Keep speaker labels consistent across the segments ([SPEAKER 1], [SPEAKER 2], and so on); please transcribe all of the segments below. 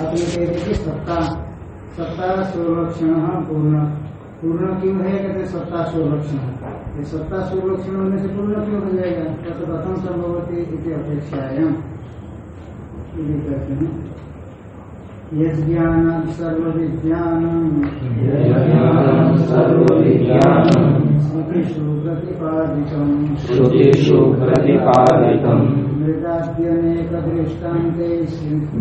[SPEAKER 1] आपने कह सत्ता सत्ता स्वलक्षण पूर्ण। पूर्ण क्यों है? कहते सत्ता स्वलक्षण। ये सत्ता स्वलक्षण होने से पूर्ण क्यों हो जाएगा? तो प्रथम संभवती इति अपेक्षायाम कहते हैं। स्मृतिषु प्रतिपादितम।
[SPEAKER 2] श्रुतिषु प्रतिपादितम्।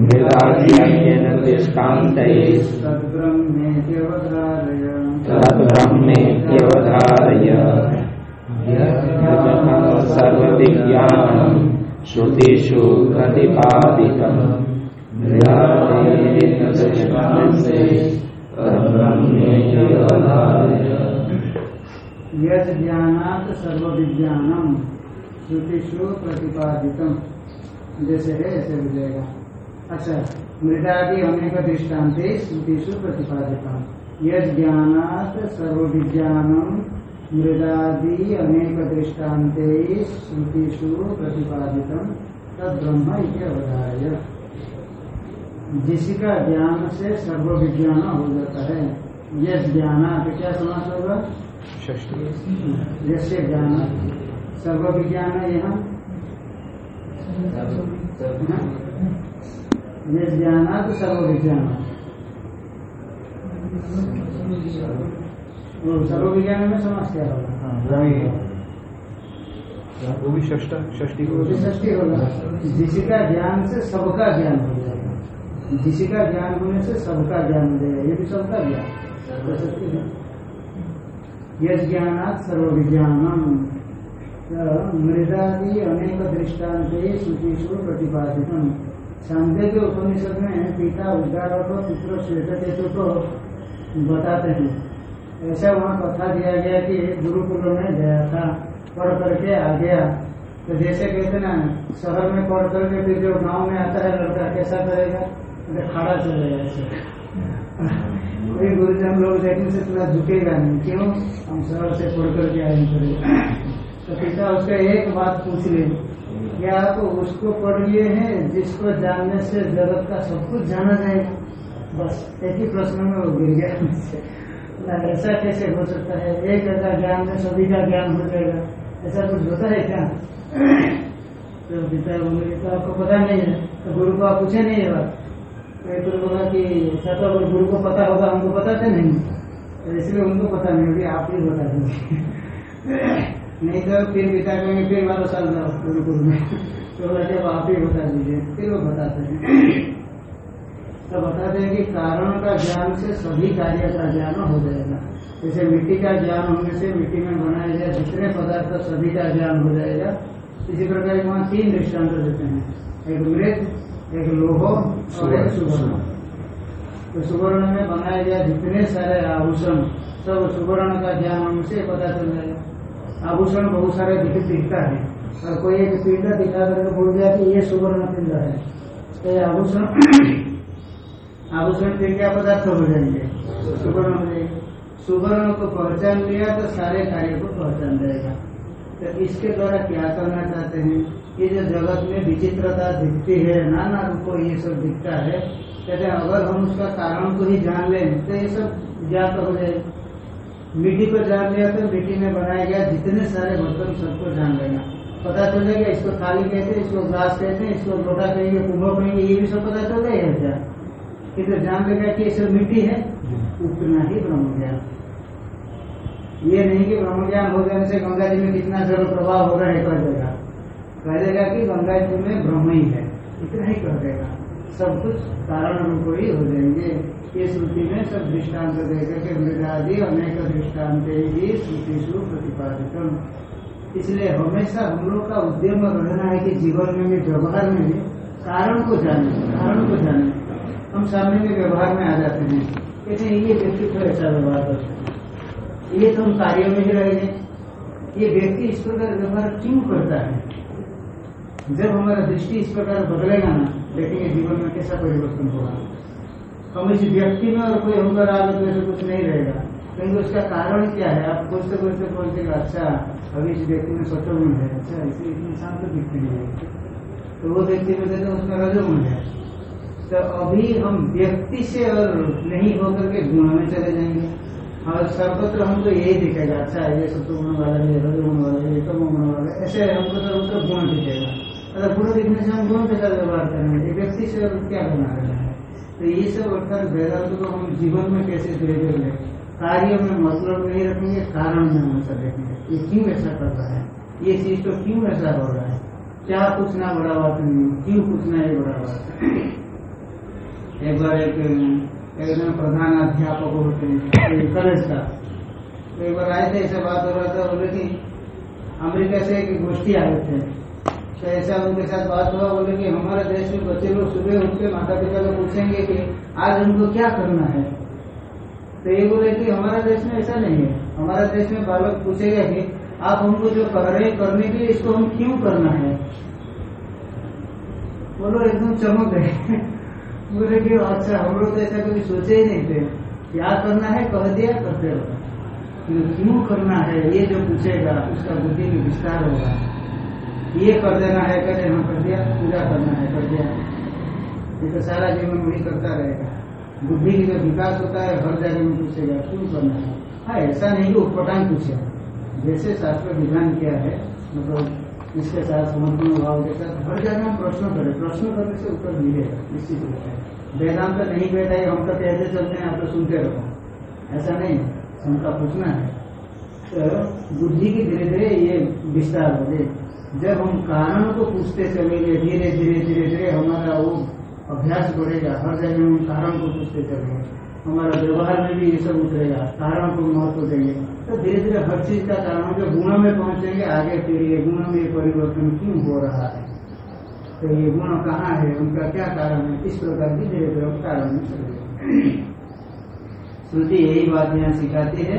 [SPEAKER 2] मृदाद्यनेन दृष्टान्तैः
[SPEAKER 1] तद्ब्रह्मेत्यवधारय
[SPEAKER 2] सर्वविज्ञानम् श्रुतिषु प्रतिपादितम् मृदाद्यनेन दृष्टान्तैः तद्ब्रह्मेत्यवधारय
[SPEAKER 1] यद ज्ञानात सर्व विज्ञानम श्रुतिषु प्रतिपादितम। जैसे है ऐसे हो जाएगा। अच्छा मृदादि अनेक दृष्टांत श्रुतिषु प्रतिपादितम। यद ज्ञानात सर्व विज्ञानम मृदादि अनेक दृष्टांत श्रुतिषु प्रतिपादित तद ब्रह्म इति अवधार्य। जिसका ज्ञान से सर्व विज्ञान हो जाता है। यद ज्ञानात क्या समास होगा? यस्य ज्ञान। सर्व विज्ञान है यहाँ। ज्ञान तो सर्व विज्ञान सर्व विज्ञान में समस्या होगा
[SPEAKER 3] वो भी षष्ठी
[SPEAKER 1] वो भी होगा जिसका ज्ञान से सबका ज्ञान हो जाएगा। जिसका ज्ञान होने से सबका ज्ञान हो जाएगा। ये भी सबका ज्ञान। हो है। यद सर्व विज्ञानम मृदादि अनेक दृष्टांत श्रुतिषु प्रतिपादित सांध्य के उपनिषद में पिता, उद्गारक पुत्र श्वेत केतु को बताते हैं। ऐसा वहाँ कथा दिया गया कि गुरुकुल में गया था, पढ़ करके आ गया। तो जैसे कहते ना, शहर में पढ़ करके फिर जो गाँव में आता है, लड़का कैसा करेगा? तो खड़ा चलेगा ऐसे। कोई गुरुजन लोग देखने से थोड़ा झुकेगा नहीं। क्यों? हम शहर से पढ़ करके आए करेगा तो पिता उसका एक बात पूछ ले क्या आप उसको पढ़ लिए हैं, जिसको जानने से जगत का सब कुछ जाना जाएगा बस, एक ही प्रश्न में वो गिर गया ऐसा कैसे हो सकता है? एक का ज्ञान में सभी का ज्ञान हो जाएगा। ऐसा कुछ होता है क्या? तो पिता बोले तो आपको पता नहीं है तो गुरु को आप पूछे नहीं है बात? तो बोला कि ऐसा तो अगर गुरु को पता होगा, हमको पता बताते नहीं। तो इसलिए उनको पता नहीं होगी, आप ही बता दीजिए। नहीं तो फिर पिता कहेंगे, फिर बारह साल जाओ गुरुकुल में तो बोला आप ही बता दीजिए, फिर वो बताते हैं। तो बताते हैं कि कारण का ज्ञान से सभी कार्य का ज्ञान हो जाएगा। जैसे मिट्टी का ज्ञान होने से मिट्टी में बनाया जाए जितने पदार्थ सभी का ज्ञान हो जाएगा। इसी प्रकार वहाँ तीन दृष्टांत देते हैं। एक मृत, एक लोहो और एक सुवर्ण। तो सुवर्ण में बनाया गया जितने सारे आभूषण, सब सुवर्ण का ज्ञान होने से पता चल जाएगा। आभूषण बहुत सारे दिख दिखता है। और कोई एक पिंड दिखा करके बोल दिया कि ये सुवर्ण पिंड है। तो ये आभूषण आभूषण क्या पदार्थ हो जाएँगे। सुवर्ण हो जाएँगे। सुवर्ण को पहचान लिया तो सारे कार्य को पहचान जाएगा तो इसके द्वारा क्या करना चाहते हैं? कि जो जगत में विचित्रता दिखती है, नाना रूप ये सब दिखता है, कहते अगर हम उसका कारण को ही जान लें तो ये सब ज्ञात हो जाए मिट्टी को जान लिया तो मिट्टी में बनाया गया जितने सारे बर्तन सबको जान लेना। पता चल जाएगा इसको थाली कहते हैं इसको ग्लास कहते हैं इसको लोटा कहेंगे कुंभ कहेंगे ये भी सब पता चल जाएगा क्या? तो जान लेगा कि ये सब मिट्टी है? उतना ही ब्रह्म ज्ञान ये नहीं कि ब्रह्म ज्ञान हो जाने से गंगा जी में कितना जल प्रभाव हो रहा है कह देगा। कह देगा कि गंगा जी में ब्रह्म ही है इतना ही कह देगा। सब कुछ कारण रूप ही हो जाएँगे। ये श्रुति में सब दृष्टांत देकर के मृदादि अनेक दृष्टांत ही श्रुतिशु प्रतिपादित इसलिए हमेशा हम लोग का उद्यम रहना है कि जीवन में भी, व्यवहार में भी कारण को जाने, कारण को जाने। हम सामने में व्यवहार में आ जाते हैं। कहते हैं, ये व्यक्ति तो ऐसा व्यवहार करता है। ये तो हम कार्यों में ही रहेंगे ये व्यक्ति इस प्रकार व्यवहार क्यों करता है? जब हमारा दृष्टि इस प्रकार बदलेगा ना, देखेंगे जीवन में कैसा परिवर्तन होगा। हम इस व्यक्ति में और कोई आगे तो ऐसे कुछ नहीं रहेगा। क्योंकि उसका कारण क्या है? आप खोजते खोजते खोजते अच्छा अभी इस व्यक्ति में सत्य गुण है। अच्छा इसे इतने शांत दिखते नहीं है। तो वो व्यक्ति में कहते हैं उसमें रजोगुण है। तो अभी हम व्यक्ति से और नहीं होकर के गुण में चले जाएँगे। और सर्वत्र हमको यही दिखेगा अच्छा ये सत्य गुण वाला है रजोगुण वाला है तम गुण वाला ऐसे हमको सर्वत्र गुण दिखेगा। अगर गुण दिखने से हम गुण के साथ व्यवहार करेंगे व्यक्ति से क्या बना रहे हैं? तो ये सब अर्थात वेदांत को हम जीवन में कैसे धीरे धीरे कार्य में मतलब नहीं रखेंगे, कारण में मतलब देखेंगे ये क्यों ऐसा कर रहा है? ये चीज़ तो क्यों ऐसा हो रहा है? क्या पूछना बड़ा बात नहीं क्यों पूछना ये बड़ा बात है? एक बार एक एकदम प्रधान अध्यापक होते हैं कॉलेज का। एक बार आए थे, ऐसा बात हो रहा था, बोले कि अमेरिका से एक गोष्ठी आए थे। तो ऐसा उनके साथ बात हुआ, बोले कि हमारे देश में बच्चे लोग सुबह उठ के माता पिता को पूछेंगे कि आज उनको क्या करना है? तो ये बोले कि हमारे देश में ऐसा नहीं है। हमारे देश में बालक पूछेगा कि आप हमको जो कर रहे हैं करने के लिए इसको हम क्यों करना है? बोलो, एकदम चमक गए बोले कि अच्छा हम लोग तो ऐसा कभी सोचे ही नहीं थे। क्या करना है, कह दिया करते रहो क्यों करना है? ये जो पूछेगा, उसका बुद्धि में विस्तार होगा। ये कर देना है कहते हाँ कर दिया पूजा करना है, कर दिया। ये तो सारा जीवन वही करता रहेगा। बुद्धि की जो विकास होता है, हर जगह में पूछेगा क्यों करना है? हाँ ऐसा नहीं कि उपटान पूछे जैसे शास्त्र विधान किया है मतलब इसके साथ समर्पण भाव के साथ, हर जगह हम प्रश्न करें, प्रश्न करने से उत्तर मिलेगा निश्चित रूप से। वेदांत तो नहीं बैठा है, हम तो कहते चलते हैं, आप तो सुनते रहो। ऐसा नहीं, शंका पूछना है। तो बुद्धि की धीरे धीरे ये विस्तार हो जाए जब हम कारण को पूछते चलेंगे, धीरे धीरे धीरे धीरे हमारा वो अभ्यास बढ़ेगा। हर जगह हम कारण को पूछते चलेंगे। हमारा व्यवहार में भी ये सब उतरेगा। कारण को महत्व देंगे। तो धीरे धीरे हर चीज़ का कारण जो गुणों में पहुँचेंगे। आगे फिर ये गुणों में परिवर्तन क्यों हो रहा है? तो ये गुण कहाँ है? उनका क्या कारण है? इस प्रकार की धीरे धीरे कारण में चलेगा। श्रुति यही बात यहाँ सिखाती है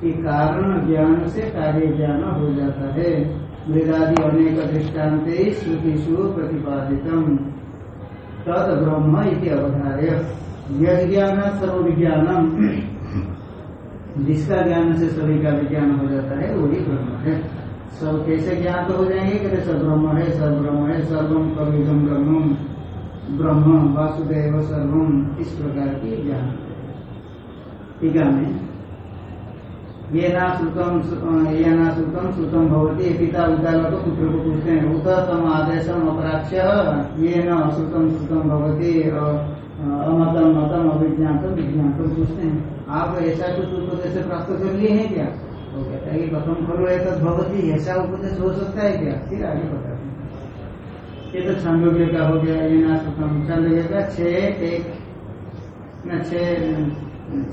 [SPEAKER 1] कि कारण ज्ञान से कार्य ज्ञान हो जाता है। मृदादि अनेक दृष्टांत श्रुतिषु प्रतिपादितम। तद ब्रह्म इति अवधार्य यद ज्ञान सर्व विज्ञानम जिसका ज्ञान से सभी का विज्ञान हो जाता है, वही ब्रह्म है। सब कैसे ज्ञान तो हो जाएँगे? कहते सब ब्रह्म है, सब ब्रह्म है सर्वम कविदम ब्रह्म। ब्रह्म, वासुदेव सर्वम इस प्रकार की ज्ञान। टीका में। ये ना श्रुतम ये ना श्रुतम श्रुतम भवती पिता उदाल को पुत्र को पूछते हैं उत तम आदेशम अपराक्ष ये न श्रुतम श्रुतम भवती अमतम मतम अभिज्ञातम विज्ञातम पूछते हैं आप ऐसा कुछ उपदेश प्राप्त कर लिए हैं क्या? वो कहता है कि कथम खरो है तो भगवती ऐसा उपदेश हो सकता है क्या? फिर आगे बताते हैं। ये तो छांदोग्य का हो गया, ये ना श्रुतम। छांदोग्य का छह एक, न छह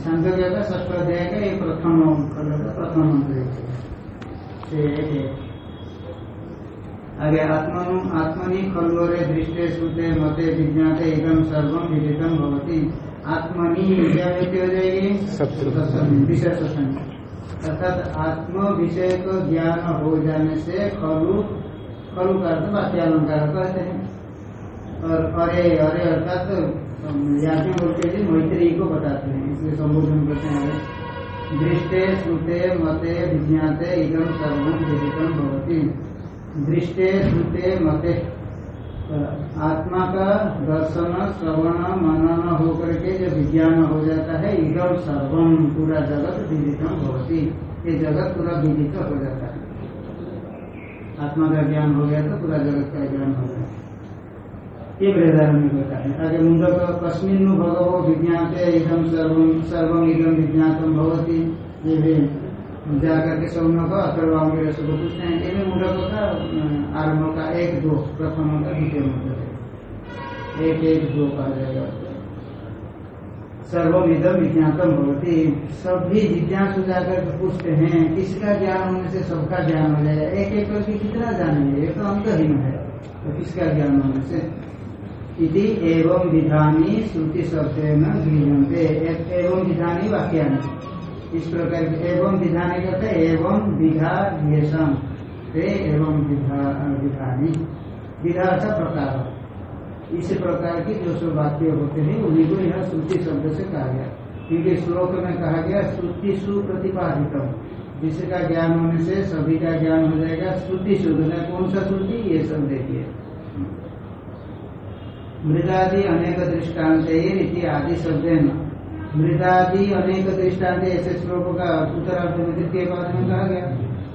[SPEAKER 1] छांदोग्य का षष्ठ अध्याय का ये प्रथम खंड प्रथम मंत्र आगे आत्मनु आत्मनि खलुरे दृष्टे श्रुते मते विज्ञाते इदम सर्वम विदितम भवती। आत्मनि हो जाएगी सत्संग अर्थात आत्म विषय को ज्ञान हो जाने से खलु खलु का अर्थ वाक्यालंकार कहते हैं। और अरे अरे अर्थात याज्ञ बोलते हैं मैत्री को बताते हैं इसलिए संबोधन करते हैं। दृष्टे, श्रुते, मते, विज्ञाते इदम सर्वम विदितम भवती। दृष्टे, श्रुते, मते। आत्मा का दर्शन, श्रवण, मनन होकर के जो विज्ञान हो जाता है इदम सर्वम पूरा जगत विदितम भवती। ये जगत पूरा विदित हो जाता है। आत्मा का ज्ञान हो गया तो पूरा जगत का ज्ञान हो गया। ये बृहदारण्य होता है। आगे मुंडक कस्मिन भगवो विज्ञाते इदम सर्वम सर्वम इदम विज्ञातम भवती। ये भी जाकर के सौम्य को अथर्वांगे को पूछते हैं। ये मुंडक का आरंभ का एक दो, प्रथम का द्वितीय मुंडक एक एक दो कहा जाएगा। सर्वविधम विज्ञातम होती सभी जिज्ञासु जाकर पूछते हैं, किसका ज्ञान होने से सबका ज्ञान हो जाएगा? एक एक करके कितना जानेंगे? ये तो अंतहीन है तो किसका ज्ञान होने से? इति एवं विधानी श्रुति शब्द गृहते एवं विधानी वाक्या इस प्रकार एवं विधानी कहते एवं विधा येषम एवं विधानी। विधा का प्रकार। इस प्रकार की जो सब वाक्य होते हैं, उन्हीं को यह श्रुति शब्द से कहा गया। क्योंकि श्लोक में कहा गया, श्रुति सुप्रतिपादितम जिसका ज्ञान होने से सभी का ज्ञान हो जाएगा। श्रुति शुद्ध कौन सा श्रुति? ये सब देखिए। मृदादि अनेक दृष्टांत इति आदि शब्द मृदादि अनेक दृष्टांत ऐसे श्लोक का उत्तरार्थ में द्वितीय पाद में कहा गया।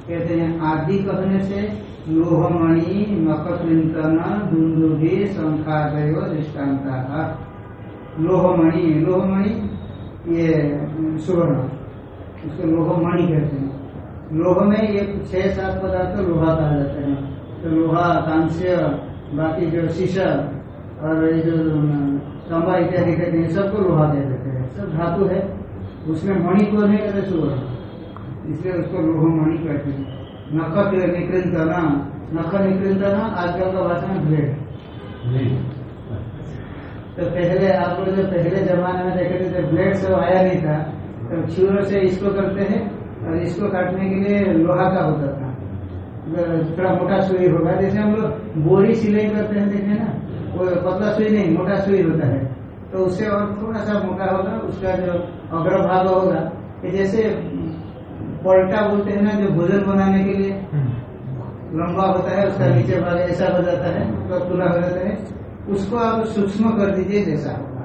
[SPEAKER 1] कहते हैं, आदि कहने से लोहमणि मकचिंतन दुंदुभि शंखादय दृष्टान्ता। लोहमणि लोहमणि, ये सुवर्ण, उसको लोहमणि कहते हैं। लोह में ये छह सात पदार्थ लोहा कहा जाते हैं। तो लोहा कांस्य बाकी जो शीशा और ये जो चंबा इत्यादि कहते हैं सबको लोहा कह देते हैं। सब धातु है। उसमें मणि को नहीं कहते सुवर्ण इसलिए उसको लोह मणि कहते हैं। नख निकृंतना नख निकृंतना आजकल का भाषा में ब्लेड तो पहले आप लोग जो पहले जमाने में देखे थे जब ब्लेड सब आया नहीं था तो छुरों से इसको करते हैं और इसको काटने के लिए लोहा का होता था। थोड़ा मोटा सुई होगा। जैसे हम लोग बोरी सिलाई करते हैं देखे ना? वो पतला सुई नहीं मोटा सुई होता है। तो उससे और थोड़ा सा मोटा होगा उसका जो अग्रभाग होगा। जैसे पलटा बोलते हैं ना जो भोजन बनाने के लिए लंबा होता है उसका नीचे भाग ऐसा हो जाता है उसका खुला हो जाता है। उसको आप सूक्ष्म कर दीजिए जैसा होगा।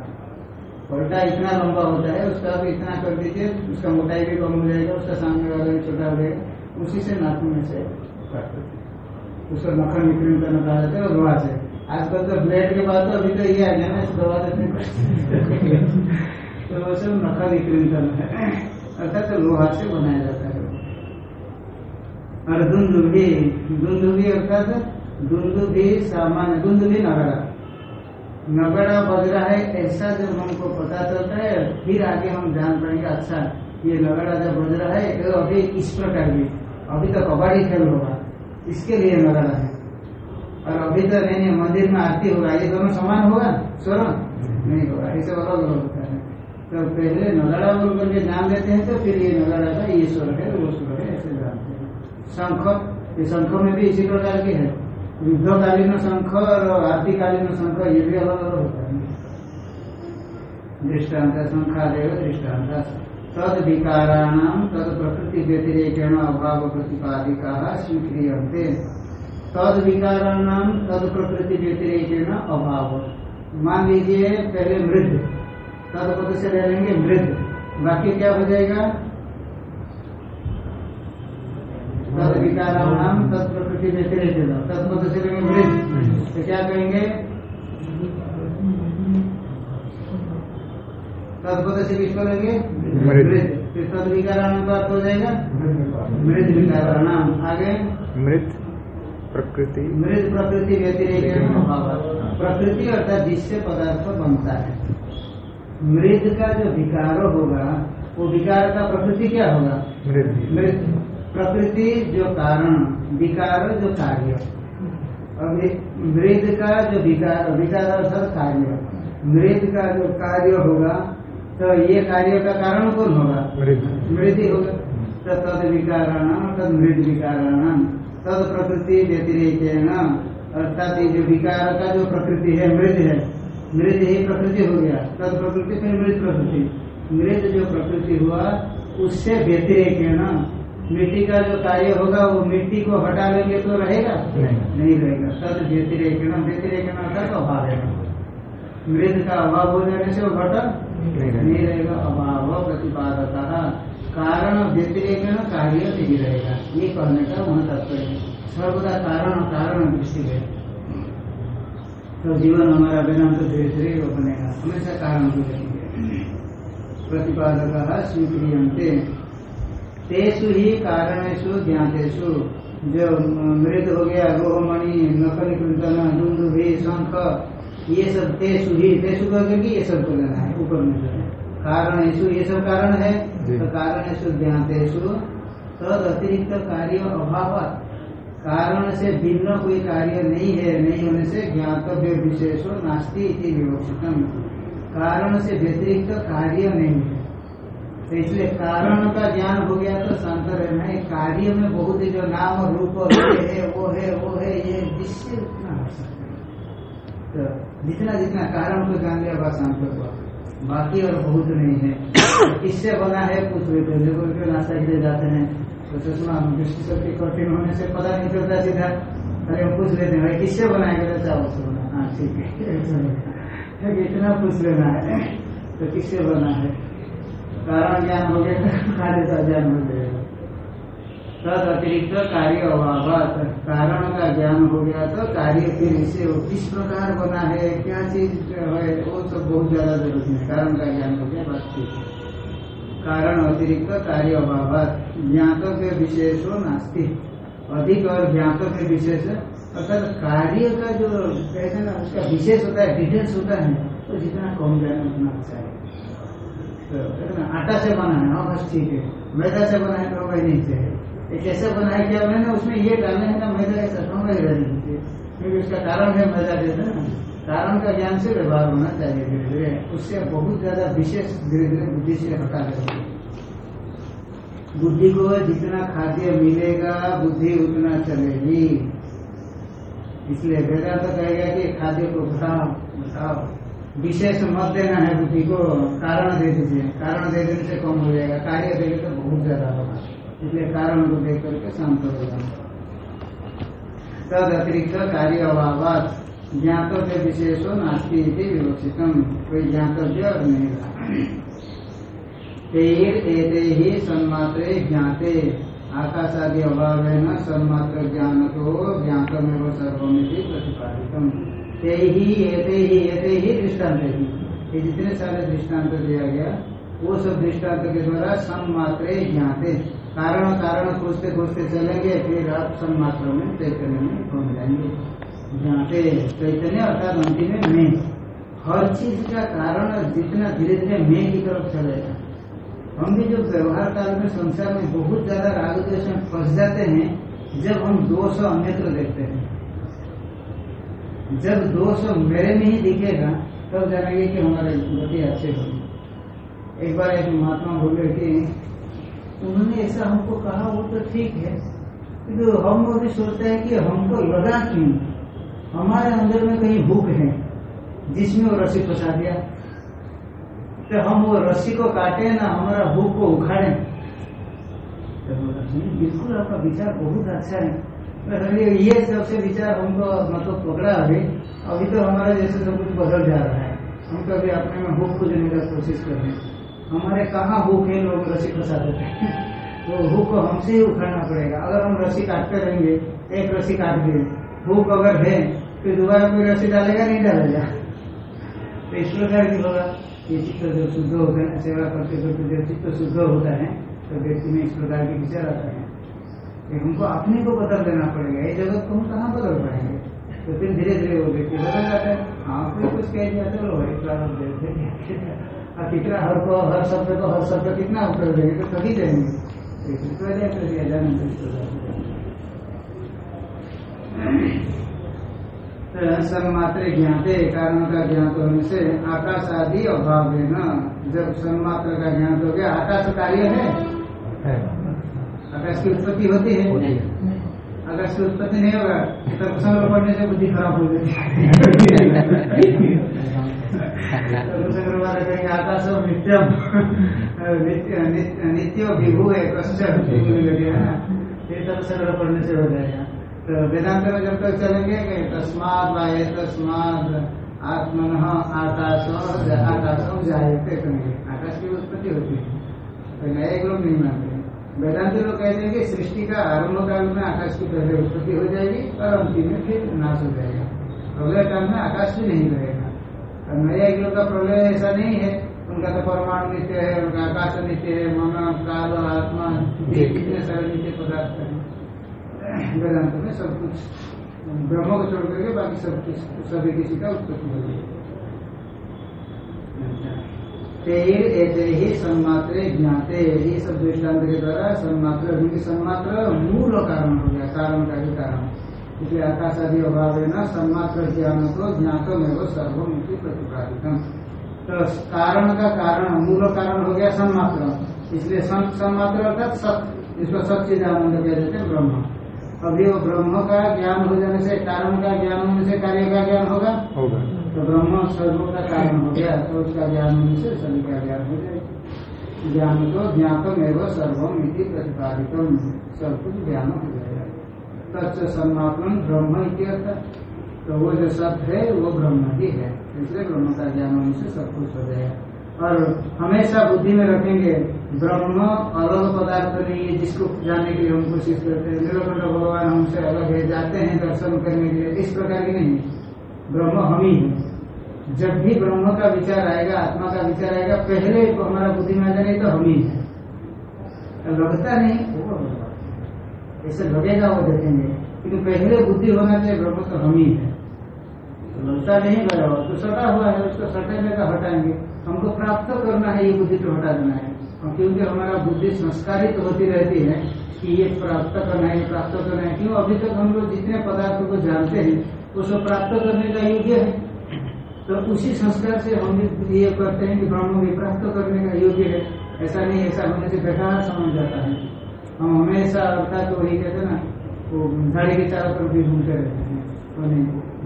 [SPEAKER 1] पलटा इतना लंबा होता है उसका आप इतना कर दीजिए उसका मोटाई भी कम हो जाएगा उसका सामने वाला भी छोटा हो जाएगा। उसी से नाखून में से काट उसको मक्खन निकल करना कहा जाता है और लोहा से आजकल तो ब्रेड के बाद तो अभी तो ये आ गया ना दवा देने तो वो नखा निकल है अर्थात तो लोहा से बनाया जाता है। और दुंदुभी दुंदुभी अर्थात दुंदुभी सामान्य, दुंदुभी नगड़ा। बज रहा है, ऐसा जब हमको पता चलता है, फिर आगे हम जान पाएँगे अच्छा ये नगड़ा जब बज रहा है तो अभी इस प्रकार की अभी तो कबाड़ी खेल होगा। इसके लिए नगड़ा है। और अभी तो नहीं, मंदिर में आरती होगा ये दोनों समान होगा? स्वर नहीं होगा। ऐसे अलग अलग होता है। तो पहले नगाड़ा बोल करके जान लेते हैं तो फिर ये नगाड़ा का ये स्वर है, वो स्वर है, ऐसे जानते हैं। शंख? ये शंख में भी इसी प्रकार के है। युद्धकालीन शंख और आरतीकालीन शंख, ये भी अलग अलग होता है। दृष्टांत शंखादेव दृष्टांत तद विकाराणाम तद प्रकृति व्यतिरेकेण अभाव प्रतिपादिका स्वीक्रियते तद विकाराणाम तद प्रकृति व्यतिरेकेण अभाव। मान लीजिए पहले मृद। तद पद से ले लेंगे मृद। बाकी क्या हो जाएगा? तद विकाराणाम तद प्रकृति व्यतिरेकेण तद पद से लेंगे मृद। तो क्या कहेंगे? तत्पद से किसको लेंगे। फिर तद विकाराणाम अर्थ हो जाएगा? मृद। विकाराणाम आगे?
[SPEAKER 3] मृत प्रकृति।
[SPEAKER 1] मृद प्रकृति व्यतिरेक प्रकृति अर्थात जिससे पदार्थ बनता है। मृद का जो विकार होगा वो विकार का प्रकृति क्या होगा?
[SPEAKER 3] मृत
[SPEAKER 1] मृद। प्रकृति जो कारण विकार जो कार्य। और मृद का जो विकार विकार अर्थात कार्य। मृद का जो कार्य होगा तो ये कार्य का कारण कौन होगा?
[SPEAKER 3] मृत
[SPEAKER 1] मृति होगा। तो तद विकारण तद मृद विकारण तद प्रकृति व्यतिरेक अर्थात ये जो विकार का जो प्रकृति है मृद है मृद ही प्रकृति हो गया। तद प्रकृति फिर मृद प्रकृति। मृद जो प्रकृति हुआ उससे व्यतिरेक मिट्टी का जो कार्य होगा वो मिट्टी को हटा लेंगे तो रहेगा?
[SPEAKER 3] नहीं।
[SPEAKER 1] रहेगा। तद व्यतिरेक व्यतिरेक अर्थात अभाव है। मृद का अभाव हो जाने से वो घटा?
[SPEAKER 3] नहीं
[SPEAKER 1] नहीं रहेगा। अभाव प्रतिपादता। कारण व्यतिरेक कार्य नहीं रहेगा। ये कहने का वहाँ तात्पर्य है। सर्वदा कारण कारण दृष्टि है। तो जीवन हमारा वेदांत धीरे धीरे बनेगा। हमेशा कारण को देखेंगे प्रतिपादक स्वीक्रियंते तेसु ही कारणेशु ज्ञातेशु जो मृत हो गया, रोहमणि नकली कुंतन, दुंदुभि, शंख, ये सब तेसु ही तेसु करके ये सबको लेना है, ऊपर में जो है। कारणेशु ये सब कारण है। तो कारणेशु ज्ञातेशु तद अतिरिक्त कार्य अभाव। कारण से भिन्न कोई कार्य नहीं है नहीं होने से ज्ञातव्य विशेषो नास्ती इति विवक्षितम कारण से व्यतिरिक्त कार्य नहीं है। तो इसलिए कारण का ज्ञान हो गया तो शांत रहना है। कार्य में बहुत ही जो नाम और रूप है वो है वो है ये जिससे उतना हो सकता है। तो जितना जितना कारण को जान लिया शांत हुआ। बाकी और बहुत नहीं है। इससे बना है कुछ भी। तो क्यों नाश्ता के लिए जाते हैं। तो सुषमा दृष्टि शक्ति कठिन होने से पता नहीं चलता सीधा। अरे हम पूछ लेते हैं किससे बनाया गया चावल से बना हाँ ठीक है। है इतना पूछ लेना है। तो किससे बना है? कारण ज्ञान हो गया तो कार्य का ज्ञान हो जाएगा तद अतिरिक्त कार्य अभाव कारण का ज्ञान हो गया तो कार्य फिर इसे किस प्रकार बना है, क्या चीज़ है, वो सब बहुत ज़्यादा ज़रूरत है। कारण का ज्ञान हो गया बस ठीक है। कारण अतिरिक्त कार्य अभाव ज्ञात के विशेष विशेषो नास्ति। अधिक और ज्ञात के विशेष, अर्थात कार्य का जो कहते हैं ना, उसका विशेष होता है डिटेल्स होता है तो जितना कम ज्ञान उतना अच्छा है। तो आटा से बना है हाँ बस ठीक है। मैदा से बना है तो वही नहीं चाहिए। कैसे बना है क्या मैंने उसमें ये डालने है ना मैदा साथ हम वही रहने क्योंकि उसका कारण है मैदा देते ना, कारण का ज्ञान से व्यवहार होना चाहिए धीरे धीरे। उससे बहुत ज़्यादा विशेष धीरे धीरे बुद्धि से हटा देंगे बुद्धि को जितना खाद्य मिलेगा, बुद्धि उतना चलेगी। इसलिए वेदांत तो कहेगा कि खाद्य को घटाओ बताओ विशेष मत देना है बुद्धि को, कारण दे दीजिए। कारण दे देने से कम हो जाएगा, कार्य देंगे तो बहुत ज़्यादा होगा। इसलिए कारण को देख करके शांत हो जाएगा तद अतिरिक्त कार्य अभाव ज्ञातव्य विशेषो नास्ती इति विवक्षितम। कोई ज्ञातव्य नहीं रहा। तेर एते ही सन्मात्रे ज्ञाते। आकाशादि अभाव है न सन्मात्र ज्ञान तो ज्ञातमेव सर्वमिति प्रतिपादितम। ते ही, एते ही एते ही दृष्टांत ही। जितने सारे दृष्टांत दिया गया। वो सब दृष्टांत के द्वारा सन्मात्रे ज्ञाते। कारण कारण खोजते खोजते चलेंगे, फिर आप सन्मात्र में चैतन्य में पहुँच जाएँगे। ज्ञाते चैतन्य अर्थात अंतिम में मैं। हर चीज़ का कारण जितना धीरे धीरे मैं की तरफ़ चलेगा। हम भी जो व्यवहार काल में संसार में बहुत ज़्यादा राग द्वेष में फंस जाते हैं, जब हम दोष अन्यत्र देखते हैं। जब दोष मेरे में ही दिखेगा, तब तो जानेंगे कि हमारे गति अच्छे होंगे। एक बार एक महात्मा बोले कि उन्होंने ऐसा हमको कहा, वो तो ठीक है। किंतु तो हम अभी सोचते हैं कि हमको लगा क्यों? हमारे अंदर में कहीं भूख है, जिसमें वो रस्सी फंसा दिया। तो हम वो रस्सी को काटे, ना हमारा भूख को उखाड़े। तो बिल्कुल आपका विचार बहुत अच्छा है। ये सबसे विचार हमको मतलब पकड़ा अभी। अभी तो हमारा जैसे सब कुछ बदल जा रहा है। हम कभी अपने में भूख खोजने का कोशिश कर रहे हैं। हमारे कहाँ भूख है, लोग रस्सी फंसा देते हैं। तो भूख को हमसे ही उखाड़ना पड़ेगा। अगर हम रस्सी काटते रहेंगे, एक रस्सी काट दिए, भूख अगर है तो दोबारा कोई रस्सी डालेगा, नहीं डालेगा? तो इस प्रकार की होगा। ये चित्त जब शुद्ध होता है, सेवा करते करते जब चित्त शुद्ध होता है तो व्यक्ति में इस प्रकार के विचार आता है। कि हमको अपने को बदल देना पड़ेगा। ये जगत को हम कहाँ बदल पाएँगे तो फिर धीरे धीरे वो व्यक्ति बदल जाता है। आपने कुछ कह दिया भाई प्रारंभ और कितना हर को हर शब्द को हर शब्द कितना उत्तर देंगे तो सभी देंगे। तो इस वजह से दिया जाना तो सन्मात्र ज्ञाते कारण का ज्ञान होने से आकाश आदि अभाव है न? जब सन्मात्र का ज्ञान हो गया आकाश कार्य है?
[SPEAKER 3] है।
[SPEAKER 1] आकाश की उत्पत्ति होती है?
[SPEAKER 3] है।
[SPEAKER 1] आकाश की उत्पत्ति नहीं होगा तब पढ़ने से बुद्धि खराब हो जाती आकाश नित्यम नित्य विभु है पढ़ने से हो जाएगा तो वेदांत में जब तक चलेंगे वाये आत्मन आकाश आकाशम जायते कहेंगे आकाश की उत्पत्ति होती है तो नए लोग नहीं मानते वेदांति लोग कहते हैं कि सृष्टि का आरंभ काल में आकाश की पहले उत्पत्ति हो जाएगी और अंतिम में फिर नाश हो जाएगा। प्रलय काल में आकाश भी नहीं रहेगा। और नया लोग का प्रलय ऐसा नहीं है। उनका तो परमाणु नित्य है उनका आकाश नित्य है मन काल आत्मा कितने सारे नित्य पदार्थ है। वेदांत में सब कुछ ब्रह्म को छोड़ करके बाकी सब कुछ सभी किसी का उत्पत्ति हो ऐसे ही सन्मात्र ज्ञाते ये सब दृष्टांत के द्वारा सन्मात्र क्योंकि सन्मात्र मूल कारण हो गया कारण का ही कारण। इसलिए आकाश आदि अभाव है न सन्मात्र ज्ञान को ज्ञातो में वो सर्वम इति प्रतिपादितम। तो कारण का कारण मूल कारण हो गया सन्मात्र इसलिए सन्मात्र अर्थात सत। इसको सच्चिद आनंद कह देते ब्रह्म। अभी वो ब्रह्म का ज्ञान हो जाने से कारण का ज्ञान होने से कार्य का ज्ञान होगा?
[SPEAKER 3] होगा।
[SPEAKER 1] तो ब्रह्म सर्व का कारण हो गया तो उसका ज्ञान होने से सभी का ज्ञान हो जाएगा। ज्ञान तो ज्ञातम एवं सर्वम इति प्रतिपादितम। सब कुछ ज्ञान हो जाएगा तत्व सन्मात्म ब्रह्म तो वो जो सत्य है, वो ब्रह्म ही है। इसलिए ब्रह्म का ज्ञान होने से सब कुछ हो जाएगा और हमेशा बुद्धि में रखेंगे, ब्रह्म अलग पदार्थ नहीं है, जिसको जानने के लिए हम कोशिश करते हैं। नीलकंठ भगवान हमसे अलग है, जाते हैं दर्शन करने के लिए। इस प्रकार की नहीं। ब्रह्म हम ही है। जब भी ब्रह्म का विचार आएगा, आत्मा का विचार आएगा, पहले हमारा बुद्धि में आ जाए तो हम ही है। लगता नहीं, वो। ऐसे लगेगा वो देखेंगे। क्योंकि पहले बुद्धि होना चाहिए ब्रह्म तो हम ही है। लगता नहीं लगा हुआ तो सटा हुआ है, उसको सटेने का हटाएँगे। हमको प्राप्त करना है, ये बुद्धि तो हटा देना है। क्योंकि हमारा बुद्धि संस्कारित होती रहती है कि ये प्राप्त करना है, ये प्राप्त करना है, क्यों? अभी तक हम लोग जितने पदार्थों को जानते हैं, उसको प्राप्त करने का योग्य है। तो उसी संस्कार से हम ये करते हैं कि ब्रह्म भी प्राप्त करने का योग्य है। ऐसा नहीं, ऐसा होने से बेकार समझ जाता है। हम हमेशा अर्थात तो वही कहते ना, वो झाड़ी के चारों तरफ़ भी घूमते रहते हैं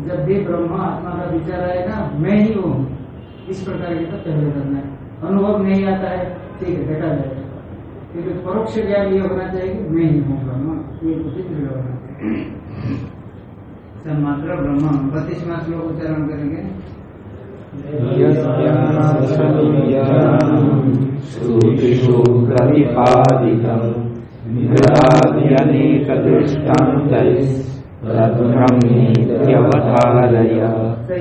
[SPEAKER 1] जब भी ब्रह्म आत्मा का विचार आएगा, मैं ही वो हूँ। इस प्रकार की तो पहले करना है। अनुभव नहीं आता है, ठीक है देखा जाएगा क्योंकि परोक्ष ज्ञान ये होना चाहिए कि मैं ही हूँ ब्रह्म, ये कुछ दृढ़ होना चाहिए। मात्र ब्रह्म बत्तीसवा श्लोक उच्चारण करेंगे।
[SPEAKER 2] श्रुतिषु प्रतिपादितम्
[SPEAKER 1] तो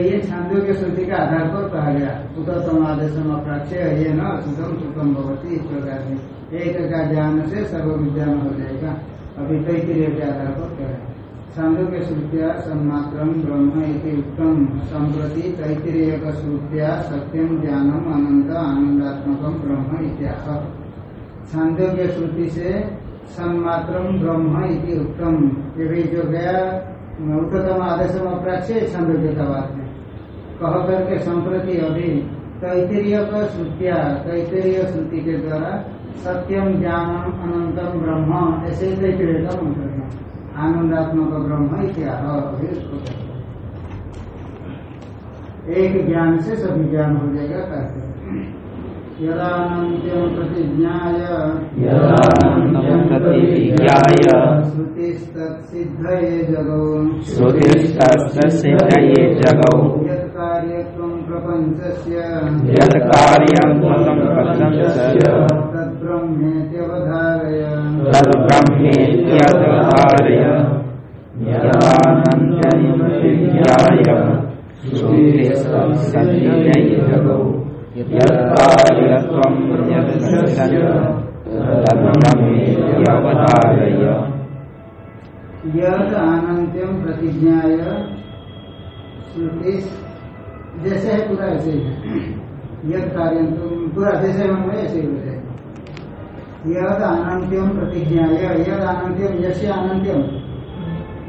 [SPEAKER 1] के श्रुति के आधार पर कहा गया उदतम आदेशम अप्राच्य ये न सुखम भवती इस प्रकार से। एक का ज्ञान से सर्व विज्ञान हो जाएगा। अभी कई क्रिया के आधार पर कह छांदो के श्रुतिया सन्मात्रम ब्रह्म इति उत्तम संप्रति तैतरीय श्रुतिया सत्यम ज्ञानम अनंत आनंदात्मकम ब्रह्म इत्याह। छांदो के श्रुति से सन्मात्रम ब्रह्म उत्तम ये भी जो गया उत्तम आदेश अप्राच्य बात है कह करके संप्रति अभी तैतरीय श्रुतिया तैतरीय श्रुति के द्वारा सत्यम ज्ञानम अनंतम ब्रह्म ऐसे ही तैतरीय का मंत्र है आनंदात्मक ब्रह्म इत्याह अभी उसको एक ज्ञान से सभी ज्ञान हो जाएगा कहते हैं यदानंत्यम प्रतिज्ञाय
[SPEAKER 2] यदानन्त्यं प्रतिविज्ञाय
[SPEAKER 1] श्रुतिस्तत्सिद्धये जगौ।
[SPEAKER 2] श्रुतिस्तत्सिद्धये जगौ।
[SPEAKER 1] यत्कार्यत्वं प्रपञ्चस्य।
[SPEAKER 2] यत्कार्यं प्रपञ्चस्य।
[SPEAKER 1] तद्ब्रह्मेत्यवधारय
[SPEAKER 2] तद्ब्रह्मेत्यवधारय यदानन्दनिमृत्याय श्रुतिस्तत्सिद्धये जगौ। यत्कार्यत्वं यत्सस्य तद्ब्रह्मेत्यवधारय
[SPEAKER 1] यद प्रतिज्ञाय श्रुति जैसे है, पूरा ऐसे ही पूरा जैसे हम ऐसे ही जाएगा यद अनंत्यम प्रतिज्ञाय यद अनंत्यम यश अनंत्यम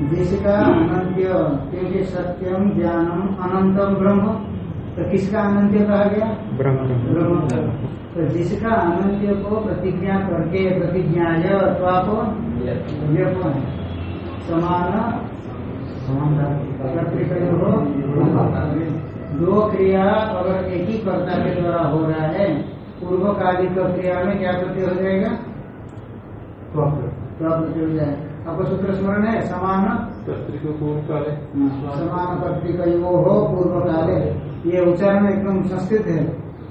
[SPEAKER 1] जिसका अनंत्य क्योंकि सत्यम ज्ञानम अनंतम ब्रह्म। तो किसका अनंत्य कहा गया?
[SPEAKER 3] ब्रह्म।
[SPEAKER 1] ब्रह्म। तो जिसका अनंत्य को प्रतिज्ञा करके प्रतिज्ञा अथवा को कौन? समान दो क्रिया अगर एक ही कर्ता के द्वारा हो रहा है। पूर्वकालिक क्रिया में क्या प्रत्यय हो जाएगा? तो प्रत्यय हो जाएगा। आपको सूत्र स्मरण है समान समान कर्तिकयो हो पूर्व काले ये उच्चारण एकदम संस्कृत है।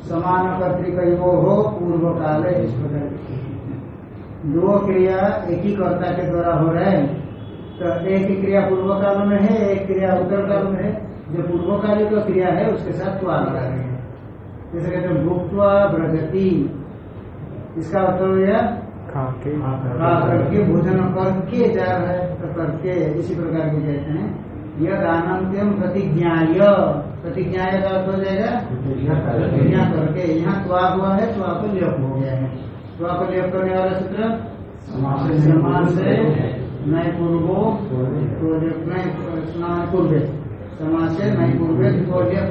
[SPEAKER 1] समान कर्तिकयो हो पूर्व काले इस प्रकार दो क्रिया एक ही कर्ता के द्वारा हो रहे हैं। तो एक ही क्रिया पूर्व काल में है एक क्रिया उत्तर काल में है। जो पूर्व पूर्वकालिक क्रिया है उसके साथ त्वा लगा रहे हैं। जैसे कहते हैं भुक्वा प्रगति इसका अर्थ हो गया करके भोजन करके जा रहा है। तो करके इसी प्रकार के कहते हैं यह अनंत्यम प्रतिज्ञाय। प्रतिज्ञाय का अर्थ हो जाएगा। प्रतिज्ञा करके यहाँ त्वा हुआ है त्वा को लेप हो गया है। त्वा को लेप करने वाला सूत्र? समान से नए पूर्वो तो पूर्वे। समाज से नए पूर्वे। तो लेप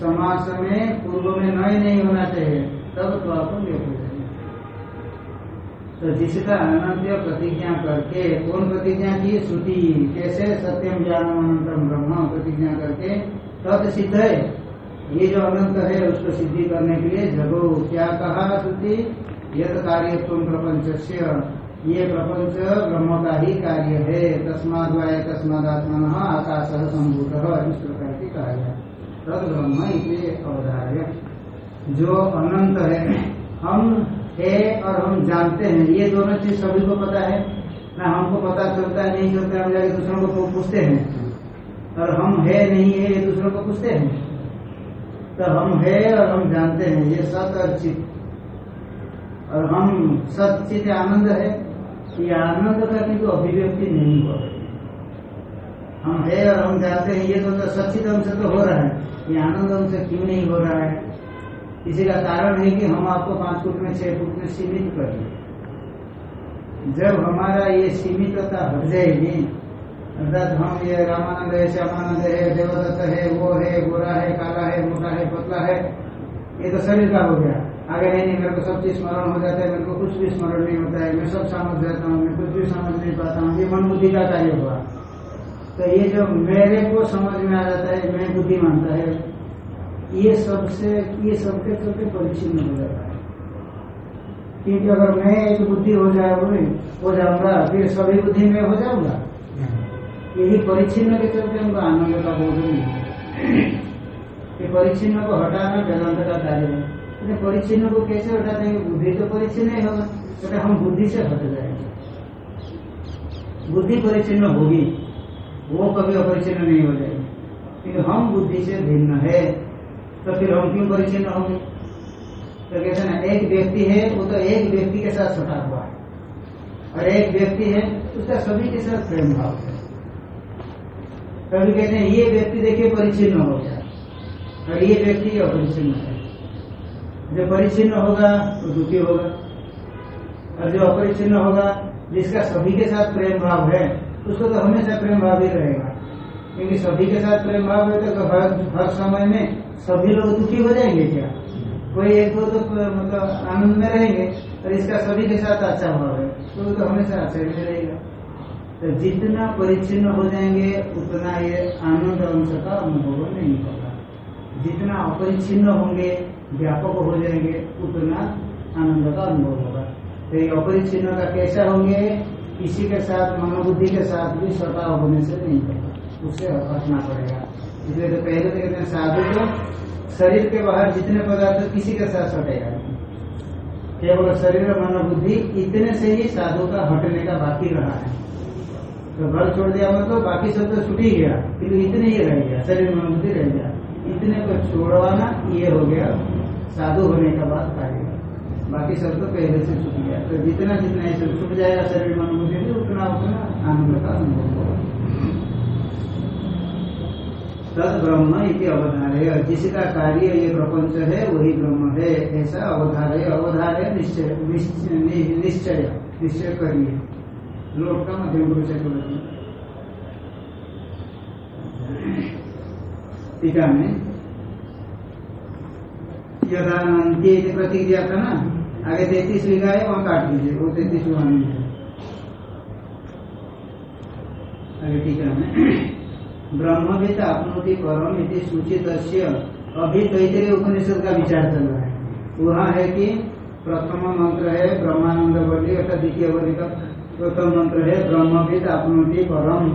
[SPEAKER 1] समास में पूर्व में नए नहीं होना चाहिए तब त्वा को लेप हो। जाएगा तो जिसका अनंत्य प्रतिज्ञा करके कौन प्रतिज्ञा की? श्रुति। कैसे सत्यम ज्ञानम अनंतम ब्रह्म प्रतिज्ञा करके तद सिद्ध है ये जो अनंत है, उसको सिद्धि करने के लिए जगो क्या कहा श्रुति यद कार्य तुम प्रपंच ये प्रपंच ब्रह्म का ही कार्य है। तस्माद वाय तस्मादात्मन आकाश संभूत, इस प्रकार की कहा गया तद ब्रह्म इसे अवधार्य। जो अनंत है, हम है और हम जानते हैं, ये दोनों चीज़ सभी को पता है। ना हमको पता चलता है, नहीं चलता हम जाके दूसरों को पूछते हैं। और हम है नहीं है ये दूसरों को पूछते हैं। तो हम है और हम जानते हैं ये सत और चित। और हम सत चित आनंद है ये आनंद का किंतु अभिव्यक्ति नहीं हो रही हम है और हम जानते हैं ये तो, तो सचित हमसे तो हो रहा है। ये आनंद हमसे क्यों नहीं हो रहा है? इसी का कारण है कि हम आपको पाँच फुट में छह फुट में सीमित कर दिए जब हमारा ये सीमितता हट जाएगी अर्थात हम ये रामानंद है श्यामानंद है देवदत्त, है वो, है गोरा, है काला, है मोटा, है पतला, है ये तो शरीर का हो गया। आगे नहीं नहीं, मेरे को सब चीज़ स्मरण हो जाता है, मेरे को कुछ भी स्मरण नहीं होता है, मैं सब समझ जाता हूँ, मैं कुछ भी समझ नहीं पाता हूँ, ये मन बुद्धि का कार्य हुआ। तो ये जो मेरे को समझ में आ जाता है, मैं बुद्धि मानता है, ये सबसे, ये सबके सबके परिचिन्न हो जाता है। क्योंकि अगर मैं एक बुद्धि हो जाए हो जाऊँगा, फिर सभी बुद्धि में हो जाऊँगा। यही परिचिन्न के चलते हमको आनंद का बोध नहीं ये परिचिन्न को हटाना वेदांत का कार्य है। तो परिचिन्न को कैसे हटा देंगे बुद्धि तो परिचिन्न ही होगा। तो हम बुद्धि से हट जाएँगे। बुद्धि परिचिन्न होगी। वो कभी अपरिचिन्न नहीं हो जाएगी। क्योंकि हम बुद्धि से भिन्न है। तो फिर हम क्यों परिचिन्न होंगे? तो कहते ना, एक व्यक्ति है, वो तो एक व्यक्ति के साथ सटा हुआ है। और एक व्यक्ति है, उसका सभी के साथ प्रेम भाव है। कभी कहते हैं ये व्यक्ति देखिए परिचिन्न हो गया और ये व्यक्ति अपरिचिन्न है। जो परिचिन्न होगा वो दुखी होगा। और जो अपरिचिन्न होगा जिसका सभी के साथ प्रेम भाव है उसको तो हमेशा प्रेम भाव ही रहेगा। क्योंकि सभी के साथ प्रेम भाव है तो हर हर समय में सभी लोग दुखी हो जाएँगे क्या? कोई एक दो तो मतलब आनंद में रहेंगे और इसका सभी के साथ अच्छा भाव है तो, तो हमेशा अच्छा ही रहेगा। तो जितना परिचिन्न हो जाएँगे, उतना ये आनंद अंश का अनुभव नहीं होगा। जितना अपरिचिन्न होंगे, व्यापक हो जाएँगे, उतना आनंद का अनुभव होगा। तो ये अपरिचिन्न का कैसा होंगे? किसी के साथ, मनोबुद्धि के साथ भी स्वतः होने से नहीं होगा। उसे हटना पड़ेगा। इसलिए तो पहले तो कहते हैं, साधु को शरीर के बाहर जितने पदार्थ तो किसी के साथ सटेगा। केवल शरीर मनोबुद्धि इतने से ही साधु का हटने का बाकी रहा है। तो घर छोड़ दिया मतलब बाकी सब तो छूट ही गया। किंतु इतने ही रह गया, शरीर में बुद्धि रह गया। इतने को छोड़वाना, ये हो गया। साधु होने का बाद कार्य बाकी सब तो पहले से छूट गया। तो जितना जितना ऐसे छूट जाएगा शरीर मन बुद्धि भी उतना उतना आनंद का अनुभव होगा। तद ब्रह्म इति अवधारय। जिसका कार्य ये प्रपंच है, वही ब्रह्म है। ऐसा अवधारय अवधारय निश्चय निश्चय निश्चय करिए। लोक का मध्यम टीका में यथानंती प्रतीक दिया था ना? आगे तैतीस लिखा है, वहाँ काट दीजिए। वो तैतीस वहाँ नहीं है। आगे टीका में ब्रह्मविद आपनोति परम इति सूचित अभी तैतरीय उपनिषद का विचार चल रहा है। वहाँ है कि प्रथम मंत्र है ब्रह्मानंद बलि अर्थात द्वितीय बलि का प्रथम मंत्र है ब्रह्मविद अपनोति परम।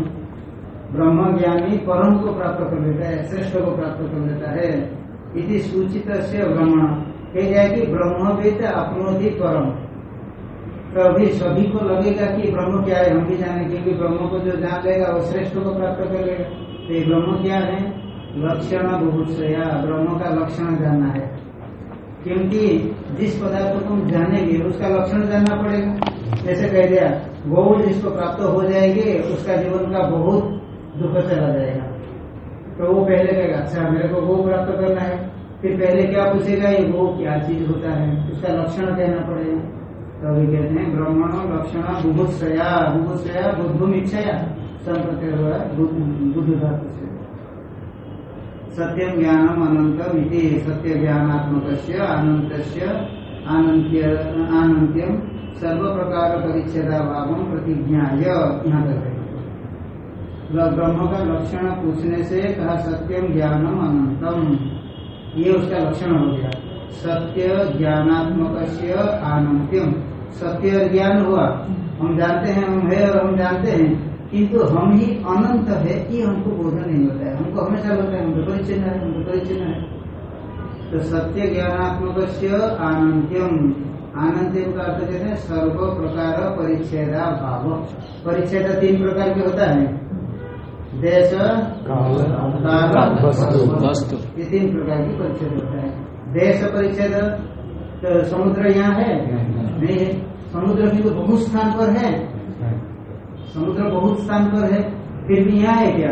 [SPEAKER 1] ब्रह्म ज्ञानी परम को प्राप्त कर लेता है, श्रेष्ठ को प्राप्त कर लेता है। इति सूचित से ब्रह्मण कह जाए कि ब्रह्मविद अपनोति परम। तो अभी सभी को लगेगा कि ब्रह्म क्या है, हम भी जाने क्योंकि ब्रह्म को जो जान लेगा वो श्रेष्ठ को प्राप्त कर लेगा। तो ये ब्रह्म क्या है? लक्षण बहुत ब्रह्म का लक्षण जानना है। क्योंकि जिस पदार्थ को हम जानेंगे, उसका लक्षण जानना पड़ेगा। जैसे कह दिया गौ जिसको प्राप्त हो जाएगी, उसका जीवन का बहुत दुख चला जाएगा। तो वो पहले कहेगा अच्छा मेरे को गो प्राप्त करना है। फिर पहले क्या पूछेगा, ये गो क्या चीज़ होता है? उसका लक्षण कहना पड़ेगा। तो अभी कहते हैं, ब्राह्मण लक्षण बुभुत्सया बुभुत्सया बुद्धुम इच्छया संप्रत्य हुआ बुद्ध धातु से सत्यम ज्ञानम अनंतम इति सत्य ज्ञानात्मक अनंत आनंत्यम सर्व प्रकार परिच्छेदा भाव प्रतिज्ञा यहाँ तक है ब्रह्म का लक्षण पूछने से कहा सत्यम ज्ञानम अनंतम ये उसका लक्षण हो गया। सत्य ज्ञानात्मक आनंत्यम सत्य ज्ञान हुआ। हम जानते हैं, हम है और हम जानते हैं, किंतु हम ही अनंत है, ये हमको बोधन नहीं होता है। हमको हमेशा लगता है, हमको परिचिन है, हमको परिचिन है। तो सत्य ज्ञानात्मक आनंत्यम आनंत्यम का अर्थ कहते हैं सर्व प्रकार परिच्छेदा भाव। परिच्छेद तीन प्रकार के होता है। देश
[SPEAKER 3] काल वस्तु।
[SPEAKER 4] वस्तु।
[SPEAKER 1] ये तीन प्रकार की परिच्छेद होता है। देश परिच्छेद तो समुद्र यहाँ है? नहीं है। समुद्र भी तो बहुत स्थान पर है। समुद्र बहुत स्थान पर है। फिर भी यहाँ है क्या?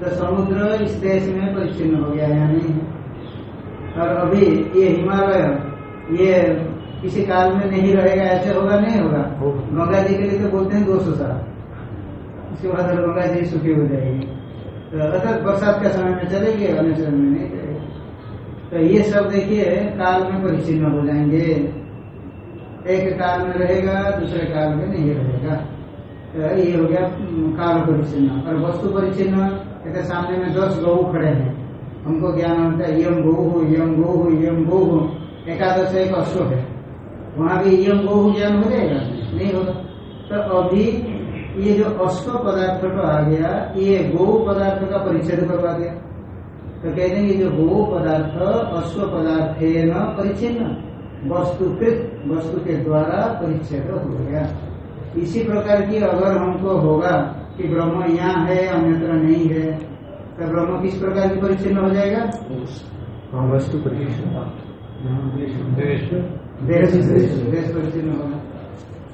[SPEAKER 1] तो समुद्र इस देश में परिचिन्न हो गया यहाँ नहीं है। और अभी ये हिमालय ये किसी काल में नहीं रहेगा ऐसे होगा नहीं होगा। गंगा जी के लिए तो बोलते हैं दो सौ साल उसके बाद गंगा जी सुखी हो जाएगी तो अर्थात बरसात का समय में चलेगी अन्य समय में नहीं चलेगी तो ये सब देखिए काल में परिचिन्न हो जाएँगे। एक काल में रहेगा दूसरे काल में नहीं रहेगा। तो ये हो गया काल परिचिन्न। और वस्तु परिचिन्न कहते सामने में दस गऊ खड़े हैं। हमको ज्ञान होता है यम गो हो यम गो हो यम गो हो। एकादश एक अश्व है। वहाँ भी यम गो हो ज्ञान हो जाएगा? नहीं होगा। तो अभी ये जो अश्व पदार्थ को आ गया ये गो पदार्थ का परिच्छेद करवा दिया। तो कहते हैं ये जो गो पदार्थ अश्व पदार्थ है न परिचिन्न वस्तुकृत वस्तु के द्वारा परिच्छेद हो गया। इसी प्रकार की अगर हमको होगा कि ब्रह्म यहाँ है अन्यत्र नहीं है तो ब्रह्म किस प्रकार की परिचिन्न हो जाएगा?
[SPEAKER 3] हाँ, वस्तु परिच्छेद
[SPEAKER 1] देश देश परिचिन्न होगा।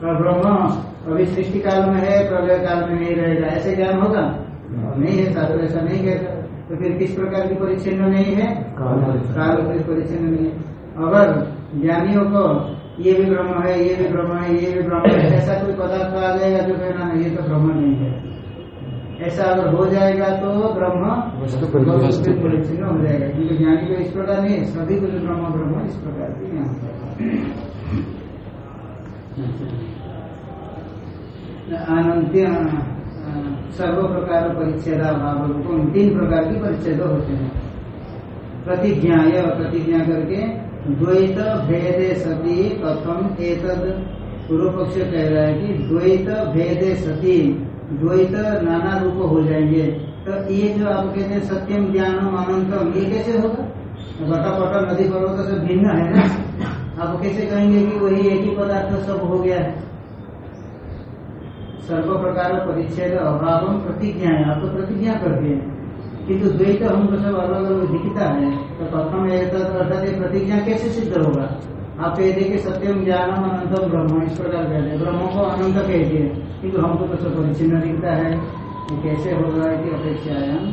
[SPEAKER 1] और ब्रह्म अभी सृष्टि काल में है प्रलय काल में नहीं रहेगा। ऐसे ज्ञान होगा? नहीं है शास्त्र ऐसा नहीं कहता। तो फिर किस प्रकार की परिचिन्न नहीं है?
[SPEAKER 3] काल
[SPEAKER 1] परिचिन्न नहीं है। अगर ज्ञानियों को ये भी ब्रह्म है ये भी ब्रह्म है ये भी ब्रह्म है ऐसा कोई पदार्थ आ जाएगा जो कहना ये तो ब्रह्म नहीं है। ऐसा अगर हो जाएगा तो ब्रह्म परिचिन्न हो जाएगा। क्योंकि ज्ञानी को इस प्रकार नहीं है। सभी को जो ब्रह्म ब्रह्म इस प्रकार की यहाँ पर अनंत्य सर्व प्रकार परिच्छेदा भाव रूपम तीन प्रकार की परिच्छेद होते हैं। प्रतिज्ञा यह प्रतिज्ञा करके द्वैत भेदे सती कथम एतद पूर्व पक्ष कह रहा है कि द्वैत भेदे सती, द्वैत नाना रूप हो जाएँगे। तो ये जो आप कहते हैं सत्यम, ज्ञानम, अनंतम, ये कैसे होगा? बटा बटा नदी पर्वत से भिन्न है ना? आप कैसे कहेंगे कि वही एक ही पदार्थ सब हो गया? है सर्व प्रकार परिच्छेद अभाव प्रतिज्ञा है आप तो प्रतिज्ञा करते हैं। किंतु द्वैत हमको सब अलग अलग दिखता है तो प्रथम अर्थात ये प्रतिज्ञा कैसे सिद्ध होगा? आप कह कि सत्यम ज्ञानम अनंतम ब्रह्म इस प्रकार कहते हैं ब्रह्म को अनंत कहते हैं किंतु हमको तो सब परिचिन्न दिखता है। कैसे होगा कि अपेक्षायाम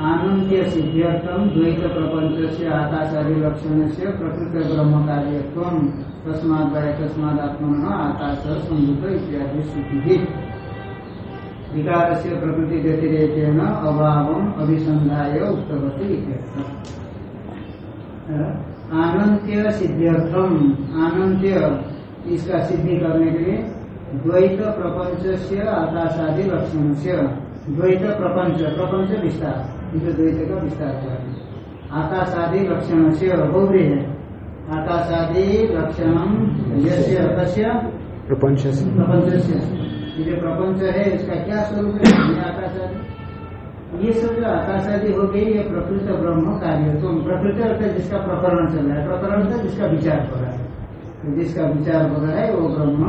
[SPEAKER 1] आनंद्य सिद्ध्यर्थम द्वैत प्रपंच से आकाशादि लक्षण से प्रकृत ब्रह्म कार्यत्व तस्माद तस्माद आत्मन आकाश संयुक्त इत्यादि स्थिति विकार से प्रकृति व्यतिरेकेण अभाव अभिसंधाय उक्तवती आनंत्य सिद्ध्यर्थम आनंत्य इसका सिद्धि करने के लिए द्वैत प्रपंच से आकाशादि लक्षण से द्वैत प्रपंच प्रपंच विस्तार। इसे द्वैत का विस्तार हुआ है आकाशादि लक्षण से बहुरी है आकाशादि लक्षण
[SPEAKER 3] प्रपंच
[SPEAKER 1] प्रपंच जो है, इसका क्या स्वरूप है? आकाश आदि ये सब जो आकाश आदि हो गई, ये प्रकृत ब्रह्म कार्य। तो प्रकृति अर्थात जिसका प्रकरण चल रहा है, प्रकरण था जिसका विचार हो रहा है। तो जिसका विचार हो रहा है, वो ब्रह्म,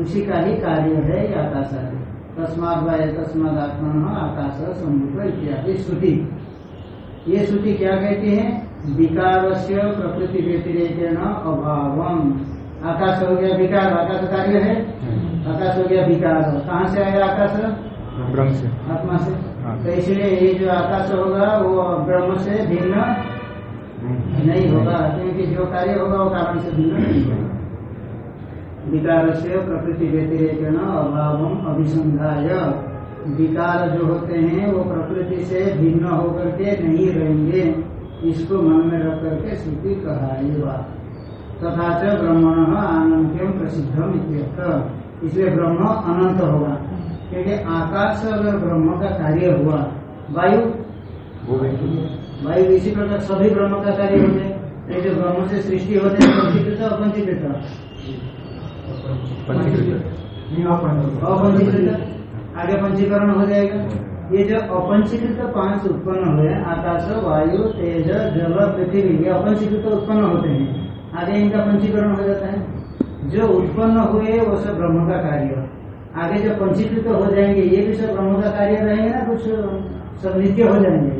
[SPEAKER 1] उसी का ही कार्य है, ये आकाश आदि तस्माद वाय तस्माद आत्मा आकाश समुद्र इत्यादि श्रुति। ये श्रुति क्या कहती है? विकार से प्रकृति व्यतिरेक अभावम। आकाश हो गया विकार आकाश कार्य है? आकाश हो गया विकार। कहाँ से आया आकाश?
[SPEAKER 3] ब्रह्म से।
[SPEAKER 1] आत्मा से।
[SPEAKER 3] हाँ।
[SPEAKER 1] तो इसलिए ये जो आकाश होगा वो ब्रह्म से भिन्न नहीं होगा। क्योंकि जो कार्य होगा वो कारण से भिन्न नहीं होगा। विकार से प्रकृति व्यतिरेक अभाव अभिसंधाय विकार जो होते हैं, वो प्रकृति से भिन्न होकर के नहीं रहेंगे। इसको मन में रख करके श्रुति कहा तथा च ब्रह्मण आनंत्यम प्रसिद्धम इसलिए ब्रह्म अनंत होगा। क्योंकि आकाश अगर ब्रह्म का कार्य हुआ। वायु? वायु इसी प्रकार सभी ब्रह्म का कार्य होते हैं। जो ब्रह्म से सृष्टि होते हैं पंचीकृत आगे पंचीकरण हो जाएगा। ये जो अपंचीकृत पाँच उत्पन्न हुए आकाश वायु तेज जल पृथ्वी ये अपंचीकृत उत्पन्न होते हैं। आगे इनका पंचीकरण हो जाता है। जो उत्पन्न हुए वो सब ब्रह्म का कार्य। आगे जो पंचीकृत हो जाएँगे ये भी सब ब्रह्म का कार्य रहेंगे ना कुछ सब नित्य हो जाएँगे?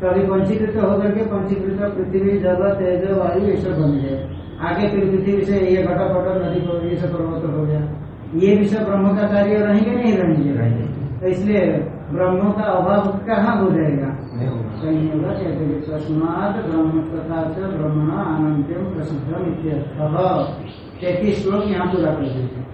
[SPEAKER 1] तो अभी पंचीकृत होकर के पंचीकृत पृथ्वी जल तेज वायु ये सब बन गए आगे फिर पृथ्वी से ये घटा पटा नदी को ये सब पर्वत हो गया। ये भी सब ब्रह्म का कार्य रहेंगे नहीं रहेंगे? रहेंगे। तो इसलिए ब्रह्म का अभाव कहाँ हो जाएगा? कहीं नहीं होगा। कहते तस्मात ब्रह्म तथा च ब्रह्मण अनंत्यम प्रसिद्धम इत्यर्थ। तैतीस श्लोक यहाँ पूरा कर देते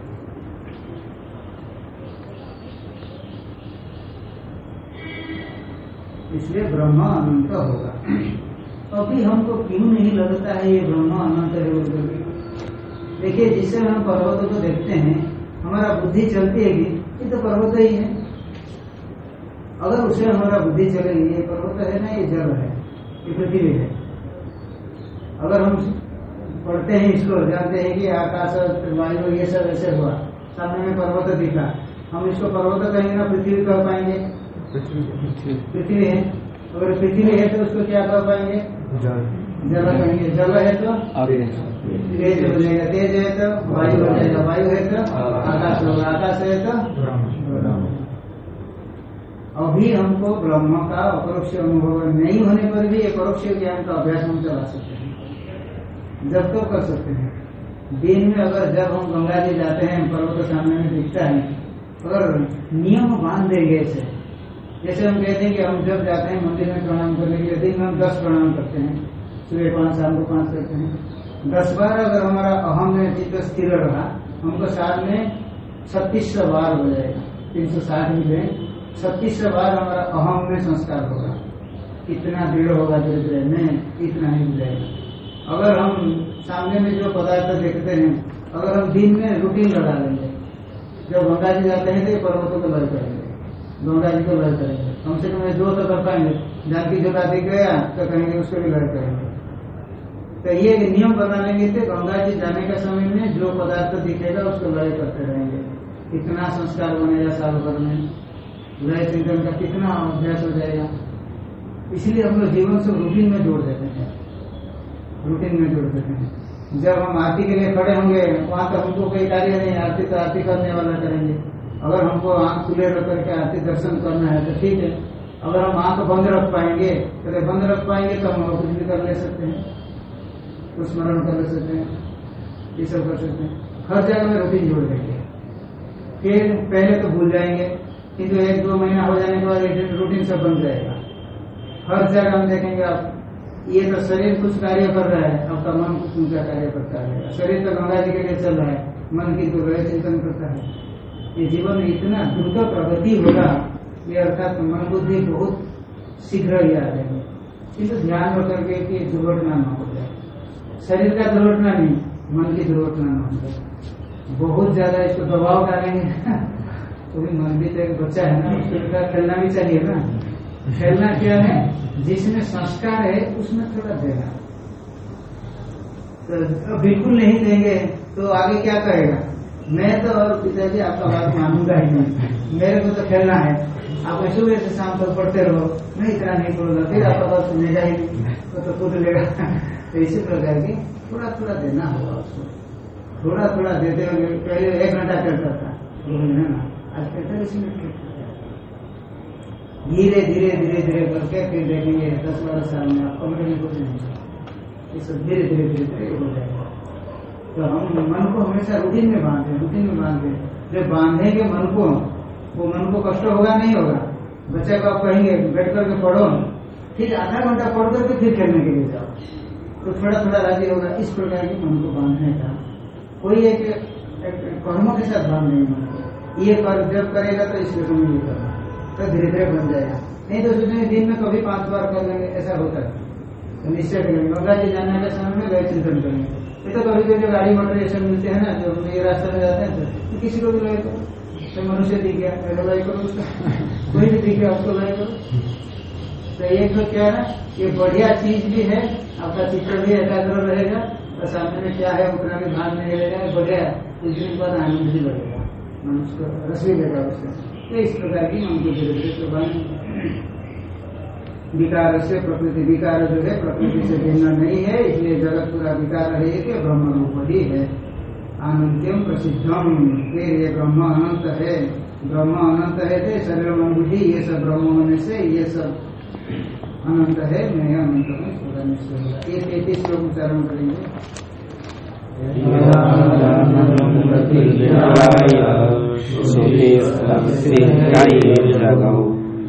[SPEAKER 1] इसलिए ब्रह्म अनंत होगा। अभी हमको क्यों नहीं लगता है ये ब्रह्म अनंत है बोल करके देखिए जिससे हम पर्वत को देखते हैं हमारा बुद्धि चलती है कि ये तो पर्वत ही है। अगर उसे हमारा बुद्धि चलेगी ये पर्वत है ना ये जल है ये पृथ्वी है। अगर हम पढ़ते हैं इसको जानते हैं कि आकाश वायु ये सब ऐसे हुआ सामने में पर्वत दिखा हम इसको पर्वत कहेंगे ना पृथ्वी कह पाएँगे। पृथ्वी है। अगर पृथ्वी है तो उसको क्या कह पाएँगे? जल कहेंगे जल है तो? तेज हो जाएगा तेज है तो? वायु हो जाएगा वायु है तो? आकाश होगा आकाश है तो? अभी हमको ब्रह्म का अपरोक्ष अनुभव नहीं होने पर भी ये परोक्ष ज्ञान का अभ्यास हम चला सकते हैं। जब तो कर सकते हैं। दिन में अगर जब हम गंगा जी जाते हैं पर्वत सामने में दिखता है अगर नियम बाँध देंगे ऐसे जैसे हम कहते हैं कि हम जब जाते हैं मंदिर में प्रणाम करने के लिए, दिन में हम दस प्रणाम करते हैं। सुबह पाँच शाम को पाँच करते हैं। दस बार अगर हमारा अहम में चित्त स्थिर रहा, हमको साल में छत्तीस बार हो जाएगा। तीन सौ साठ मिले छत्तीस बार हमारा अहम में संस्कार होगा। इतना दृढ़ होगा धीरे धीरे में, इतना ही जाएगा अगर हम सामने में जो पदार्थ देखते हैं, अगर हम दिन में रूटीन लगा लेंगे, जब गंगा जी जाते हैं तो पर्वतों को लय करेंगे गंगा जी को लय करेंगे। कम से कम दो तो कर पाएँगे। जानकी जोता दिख गया तो कहेंगे उसको भी लय करेंगे। तो ये नियम बना लेंगे तो गंगा जी जाने के समय में जो पदार्थ दिखेगा उसको लय करते रहेंगे। कितना संस्कार बनेगा साल भर में लय चिंतन का कितना अभ्यास हो जाएगा। इसलिए हम लोग जीवन से रूटीन में जोड़ देते हैं। रूटीन में जोड़ देते हैं। जब हम आरती के लिए खड़े होंगे, वहाँ तो हमको कोई कार्य नहीं आरती तो आरती करने वाला करेंगे। अगर हमको आँख खुले रख करके आरती दर्शन करना है तो ठीक है। अगर हम आँख बंद रख पाएँगे तो बंद रख पाएँगे तो हम कुछ भी कर ले सकते हैं। कुछ स्मरण कर ले सकते हैं। ये सब कर सकते हैं। हर जगह में रूटीन जोड़ देंगे। फिर पहले तो भूल जाएँगे किंतु एक दो महीना हो जाने के बाद रूटीन सब बन जाएगा। हर जगह हम देखेंगे आप, ये तो शरीर कुछ कार्य कर रहा है, आपका मन कुछ ऊँचा कार्य करता है। शरीर तो गंगा जी के लिए चल रहा है, मन की तो गृह चिंतन करता है। ये जीवन में इतना द्रुत प्रगति होगा, ये अर्थात मन बुद्धि बहुत शीघ्र ही आ जाएँगे। किंतु ध्यान रख करके कि दुर्घटना न हो जाए। शरीर का दुर्घटना नहीं, मन की दुर्घटना न हो जाए। बहुत ज़्यादा इसको दबाव डालेंगे तो भी मन भी तो एक बच्चा है ना, उसको खेलना भी चाहिए ना। खेलना क्या है? जिसमें संस्कार है, उसमें थोड़ा देना। तो बिल्कुल नहीं देंगे तो आगे क्या करेगा? मैं तो और पिताजी आपका बात मानूँगा ही नहीं। मेरे को तो खेलना है। आप सुबह से शाम तक पढ़ते रहो। मैं इतना नहीं पढ़ूँगा फिर आपका बात सुनेगा ही नहीं तो, कूद लेगा। तो इसी प्रकार की थोड़ा थोड़ा देना होगा उसको। थोड़ा थोड़ा देते हुए पहले एक घंटा करता था। आज पैंतालीस मिनट धीरे धीरे धीरे धीरे करके फिर देखेंगे दस बारह साल में आप कमरे में कुछ नहीं। ये धीरे धीरे धीरे धीरे हो जाएगा। तो हम मन को हमेशा रूटीन में बांधे रूटीन में बांधे जब बांधेंगे मन को वो मन को कष्ट होगा नहीं होगा? बच्चे को आप कहेंगे बैठ करके पढ़ो। फिर आधा घंटा पढ़ करके फिर खेलने के लिए जाओ। तो थोड़ा थोड़ा राज़ी होगा इस प्रकार के मन को बांधने का। कोई एक, एक कर्मों के साथ बाँध नहीं मन ये कर जब करेगा तो इसलिए तुम्हें ये करना तो धीरे धीरे बन जाएगा। नहीं तो सोचेंगे दिन में कभी पाँच बार कर लेंगे ऐसा होता है। तो निश्चय करेंगे गंगा जी जाने के समय में गए चिंतन करेंगे। ये तो कभी कभी गाड़ी मोटर ये सब मिलते हैं ना, जो हम ये रास्ते में जाते हैं तो किसी को भी लय करो। तो मनुष्य दिख गया, पहले लय करो कोई भी दिख गया, उसको लय करो। तो एक तो क्या है, ये बढ़िया चीज़ भी है, आपका चित्र भी एकाग्र रहेगा, और सामने में क्या है उतना भी भाग नहीं रहेगा बढ़ेगा कुछ दिन बाद आनंद भी बढ़ेगा, मनुष्य रस भी देगा उससे। तो इस प्रकार की मन को धीरे धीरे प्रभाव विकार से प्रकृति, विकार जो है, प्रकृति से भिन्न नहीं है, इसलिए जगत पूरा विकार है कि ब्रह्म रूप ही है। आनंत्यम प्रसिद्धम फिर ये ब्रह्म अनंत है। ब्रह्म अनंत है तो शरीर मन ये सब ब्रह्म होने से, ये सब अनंत है, मैं अनंत में पूरा निश्चय होगा ये तैतीस श्लोक उच्चारण करेंगे।